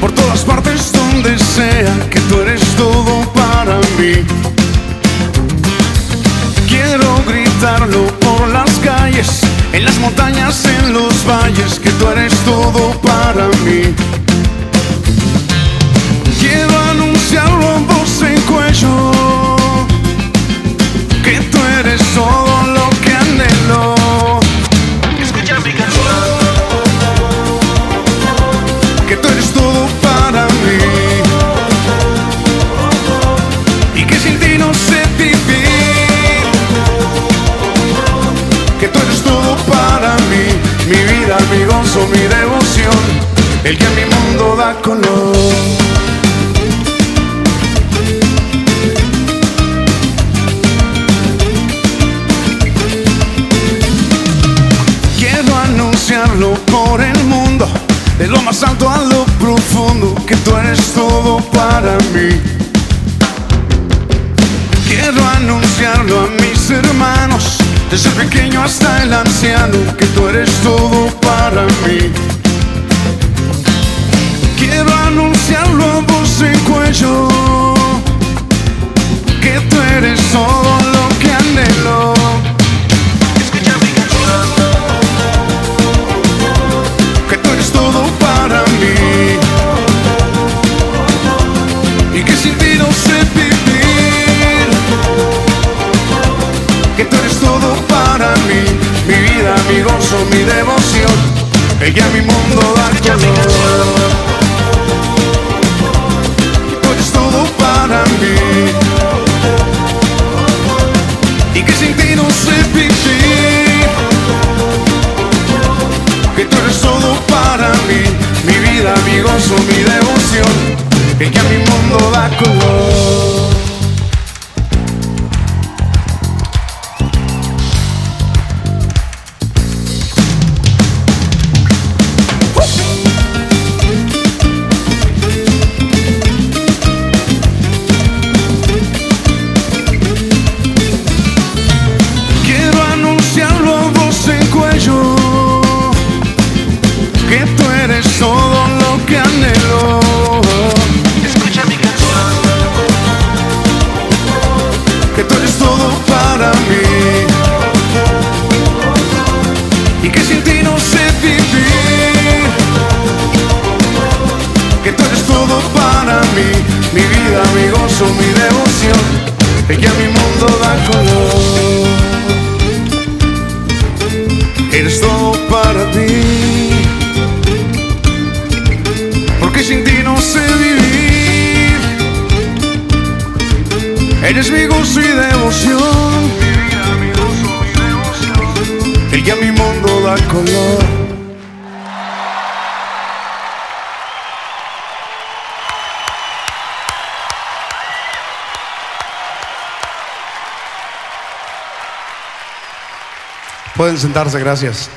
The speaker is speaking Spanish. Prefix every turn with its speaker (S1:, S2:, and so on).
S1: por todas partes donde sea que tú eres todo para mí. Quiero gritarlo por las calles, en las montañas, en los valles, que tú eres todo para mí. El que mi mundo da color Quiero anunciarlo por el mundo, de lo más alto a lo profundo, que tú eres todo para mí. Quiero anunciarlo a mis hermanos, desde el pequeño hasta el anciano, que tú eres todo para mí. Anunciarlo a voz en cuello, que tú eres todo lo que anhelo.
S2: Escucha mi canción.
S1: que tú eres todo para mí. Y que sin ti no sé vivir. Que tú eres todo para mí. Mi vida, mi gozo, mi devoción. El que a mi mundo da color mí y que sin ti no sé vivir que tú eres todo para mí. Mi vida, mi gozo, mi devoción. El que mi mundo da color mí Mi vida, mi gozo, mi devoción El que a mi mundo da color. Eres todo para mí Porque sin ti no sé vivir. Eres mi gozo y devoción. El que a mi mundo da color Pueden sentarse, gracias.